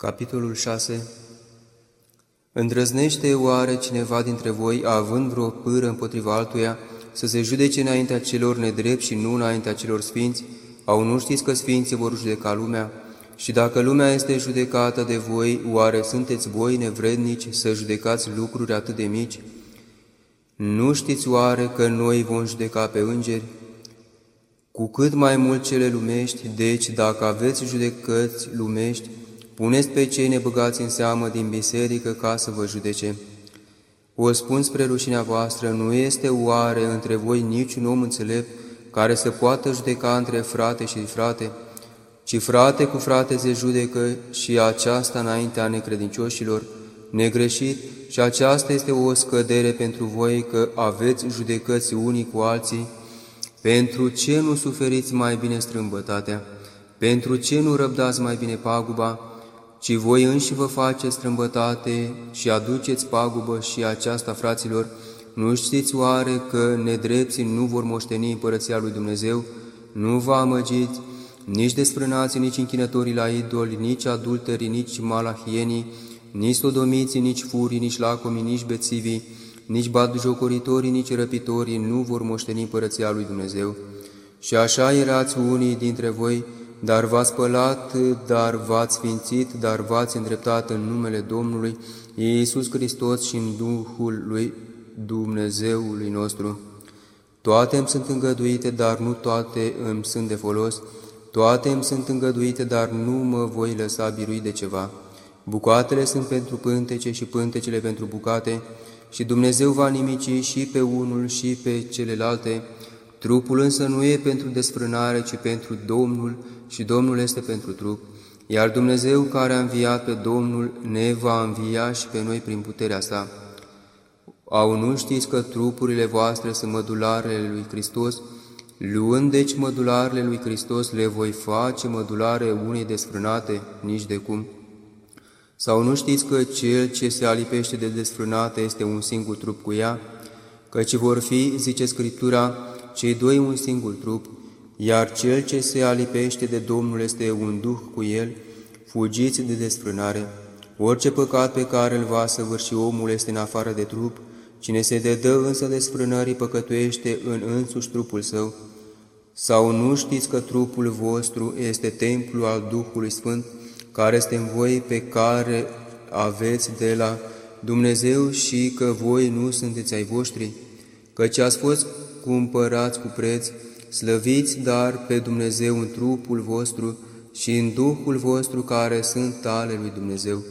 Capitolul 6 Îndrăznește oare cineva dintre voi, având vreo pâră împotriva altuia, să se judece înaintea celor nedrept și nu înaintea celor sfinți? Au nu știți că sfinții vor judeca lumea? Și dacă lumea este judecată de voi, oare sunteți voi nevrednici să judecați lucruri atât de mici? Nu știți oare că noi vom judeca pe îngeri? Cu cât mai mult cele lumești, deci dacă aveți judecăți lumești, Puneți pe cei nebăgați în seamă din biserică ca să vă judece. O spun spre rușinea voastră, nu este oare între voi niciun om înțelept care să poată judeca între frate și frate, ci frate cu frate se judecă și aceasta înaintea necredincioșilor, negreșit, și aceasta este o scădere pentru voi că aveți judecăți unii cu alții, pentru ce nu suferiți mai bine strâmbătatea? Pentru ce nu răbdați mai bine paguba? Ci voi înși vă faceți strâmbătate și aduceți pagubă și aceasta, fraților, nu știți oare că nedrepții nu vor moșteni împărăția lui Dumnezeu? Nu vă amăgiți, nici desprânații, nici închinătorii la idoli, nici adulterii, nici malahienii, nici sodomiții, nici furii, nici lacomii, nici bețivii, nici batjocuritorii, nici răpitorii nu vor moșteni împărăția lui Dumnezeu. Și așa erați unii dintre voi, dar v-ați spălat, dar v-ați sfințit, dar v-ați îndreptat în numele Domnului Iisus Hristos și în Duhul lui Dumnezeului nostru. Toate îmi sunt îngăduite, dar nu toate îmi sunt de folos. Toate îmi sunt îngăduite, dar nu mă voi lăsa birui de ceva. Bucatele sunt pentru pântece și pântecele pentru bucate, și Dumnezeu va nimici și pe unul și pe celelalte. Trupul însă nu e pentru desfrânare, ci pentru Domnul, și Domnul este pentru trup, iar Dumnezeu care a înviat pe Domnul ne va învia și pe noi prin puterea sa. Au nu știți că trupurile voastre sunt mădularele lui Hristos? Luând deci mădularele lui Hristos, le voi face mădulare unei desfrânate, nici de cum. Sau nu știți că cel ce se alipește de desfrânate este un singur trup cu ea? Căci vor fi, zice Scriptura, cei doi un singur trup, iar cel ce se alipește de Domnul este un duh cu el, fugiți de desfrânare. Orice păcat pe care îl va săvârși omul este în afară de trup, cine se dedă însă desfrânării păcătuiește în însuși trupul său. Sau nu știți că trupul vostru este templul al Duhului Sfânt, care este în voi, pe care aveți de la Dumnezeu și că voi nu sunteți ai voștri, căci ați fost cumpărați cu preț, Slăviți dar pe Dumnezeu în trupul vostru și în Duhul vostru care sunt ale lui Dumnezeu.